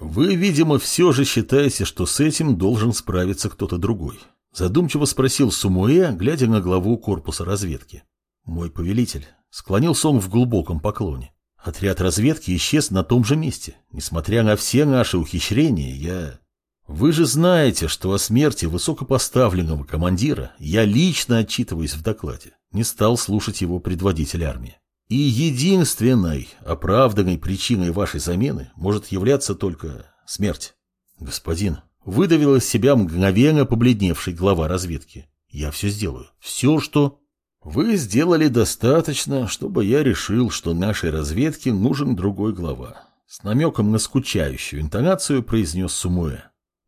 Вы, видимо, все же считаете, что с этим должен справиться кто-то другой. Задумчиво спросил Сумуэ, глядя на главу корпуса разведки. Мой повелитель. Склонился он в глубоком поклоне. Отряд разведки исчез на том же месте. Несмотря на все наши ухищрения, я... Вы же знаете, что о смерти высокопоставленного командира я лично отчитываюсь в докладе. Не стал слушать его предводитель армии. И единственной оправданной причиной вашей замены может являться только смерть. Господин, выдавил из себя мгновенно побледневший глава разведки. Я все сделаю. Все, что... Вы сделали достаточно, чтобы я решил, что нашей разведке нужен другой глава. С намеком на скучающую интонацию произнес Сумуэ.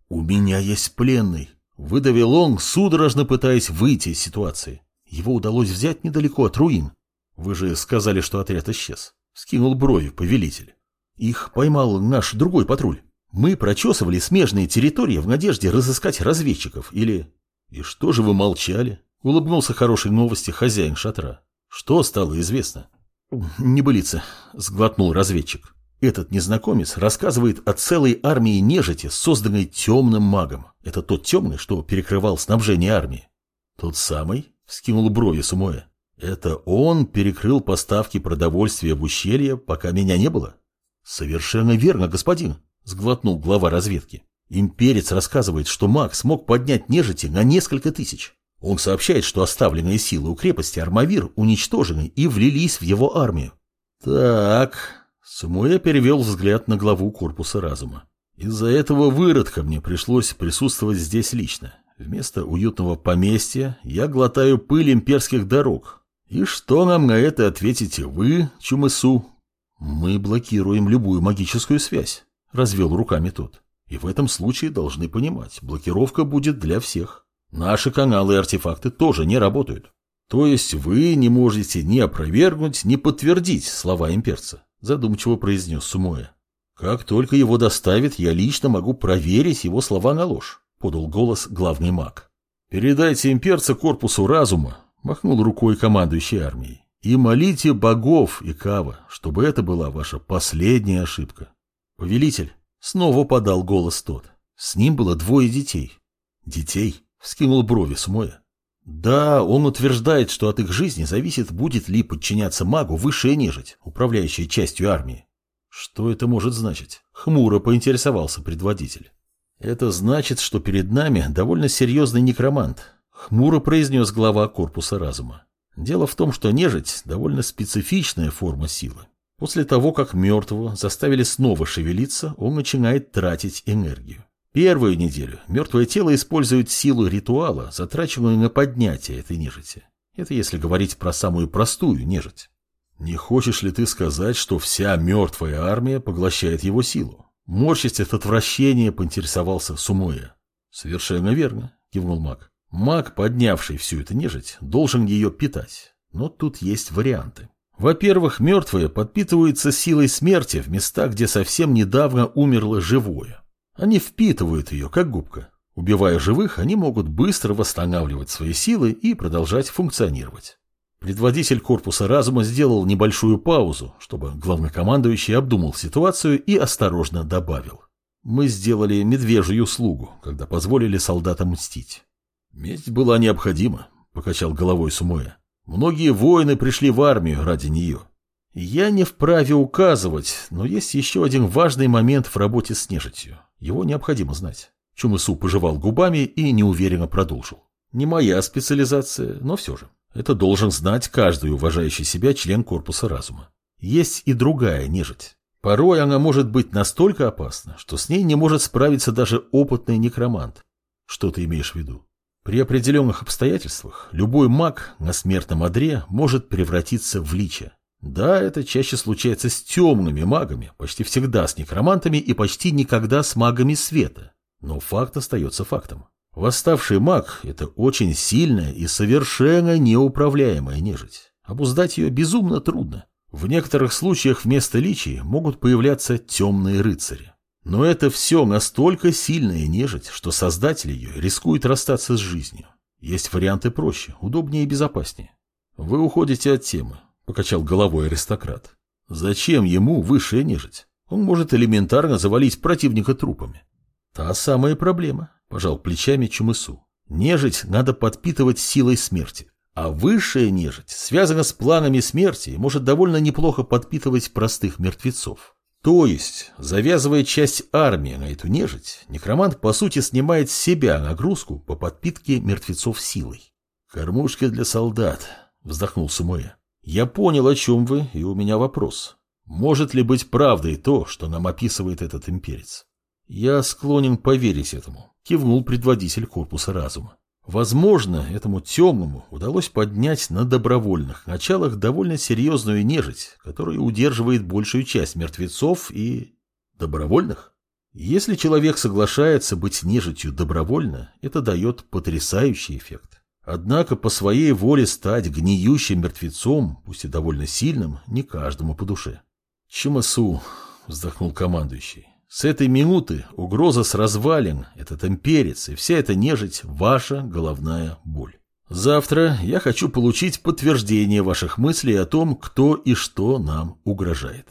«У меня есть пленный», — выдавил он, судорожно пытаясь выйти из ситуации. Его удалось взять недалеко от руин. Вы же сказали, что отряд исчез. Скинул брови повелитель. Их поймал наш другой патруль. Мы прочесывали смежные территории в надежде разыскать разведчиков. Или... И что же вы молчали? Улыбнулся хорошей новости хозяин шатра. Что стало известно? Небылица, сглотнул разведчик. Этот незнакомец рассказывает о целой армии нежити, созданной темным магом. Это тот темный, что перекрывал снабжение армии. Тот самый? Скинул брови Сумоя. Это он перекрыл поставки продовольствия в ущелье, пока меня не было? Совершенно верно, господин, сглотнул глава разведки. Имперец рассказывает, что маг смог поднять нежити на несколько тысяч. Он сообщает, что оставленные силы у крепости Армавир уничтожены и влились в его армию. Так, Самуэ перевел взгляд на главу корпуса разума. Из-за этого выродка мне пришлось присутствовать здесь лично. Вместо уютного поместья я глотаю пыль имперских дорог, и что нам на это ответите вы, Чумысу? Мы блокируем любую магическую связь, развел руками тот. И в этом случае должны понимать, блокировка будет для всех. Наши каналы и артефакты тоже не работают. То есть вы не можете ни опровергнуть, ни подтвердить слова имперца, задумчиво произнес Сумоя. Как только его доставят, я лично могу проверить его слова на ложь, подал голос главный маг. Передайте имперца корпусу разума, Махнул рукой командующий армией. И молите богов и Кава, чтобы это была ваша последняя ошибка. Повелитель, снова подал голос тот. С ним было двое детей. Детей? Вскинул брови Смоя. Да, он утверждает, что от их жизни зависит, будет ли подчиняться магу высшая нежить, управляющая частью армии. Что это может значить? Хмуро поинтересовался предводитель. Это значит, что перед нами довольно серьезный некромант, Хмуро произнес глава корпуса разума. Дело в том, что нежить – довольно специфичная форма силы. После того, как мертвого заставили снова шевелиться, он начинает тратить энергию. Первую неделю мертвое тело использует силу ритуала, затраченную на поднятие этой нежити. Это если говорить про самую простую нежить. Не хочешь ли ты сказать, что вся мертвая армия поглощает его силу? Морщись от отвращения поинтересовался Сумуя. Совершенно верно, кивнул маг. Маг, поднявший всю эту нежить, должен ее питать. Но тут есть варианты. Во-первых, мертвые подпитываются силой смерти в местах, где совсем недавно умерло живое. Они впитывают ее, как губка. Убивая живых, они могут быстро восстанавливать свои силы и продолжать функционировать. Предводитель корпуса разума сделал небольшую паузу, чтобы главнокомандующий обдумал ситуацию и осторожно добавил. Мы сделали медвежью услугу, когда позволили солдатам мстить. Месть была необходима, покачал головой Сумоя. Многие воины пришли в армию ради нее. Я не вправе указывать, но есть еще один важный момент в работе с нежитью. Его необходимо знать. Чумысу пожевал губами и неуверенно продолжил. Не моя специализация, но все же. Это должен знать каждый уважающий себя член корпуса разума. Есть и другая нежить. Порой она может быть настолько опасна, что с ней не может справиться даже опытный некромант. Что ты имеешь в виду? При определенных обстоятельствах любой маг на смертном одре может превратиться в лича. Да, это чаще случается с темными магами, почти всегда с некромантами и почти никогда с магами света. Но факт остается фактом. Восставший маг – это очень сильная и совершенно неуправляемая нежить. Обуздать ее безумно трудно. В некоторых случаях вместо личий могут появляться темные рыцари. Но это все настолько сильная нежить, что создатель ее рискует расстаться с жизнью. Есть варианты проще, удобнее и безопаснее. Вы уходите от темы, покачал головой аристократ. Зачем ему высшая нежить? Он может элементарно завалить противника трупами. Та самая проблема, пожал плечами Чумысу. Нежить надо подпитывать силой смерти. А высшая нежить связана с планами смерти и может довольно неплохо подпитывать простых мертвецов. То есть, завязывая часть армии на эту нежить, некромант по сути снимает с себя нагрузку по подпитке мертвецов силой. «Кормушки для солдат», — вздохнул Самуэ. «Я понял, о чем вы, и у меня вопрос. Может ли быть правдой то, что нам описывает этот имперец?» «Я склонен поверить этому», — кивнул предводитель корпуса разума. Возможно, этому темному удалось поднять на добровольных началах довольно серьезную нежить, которая удерживает большую часть мертвецов и... добровольных. Если человек соглашается быть нежитью добровольно, это дает потрясающий эффект. Однако по своей воле стать гниющим мертвецом, пусть и довольно сильным, не каждому по душе. «Чемасу», — вздохнул командующий, с этой минуты угроза с развалин, этот имперец и вся эта нежить – ваша головная боль. Завтра я хочу получить подтверждение ваших мыслей о том, кто и что нам угрожает.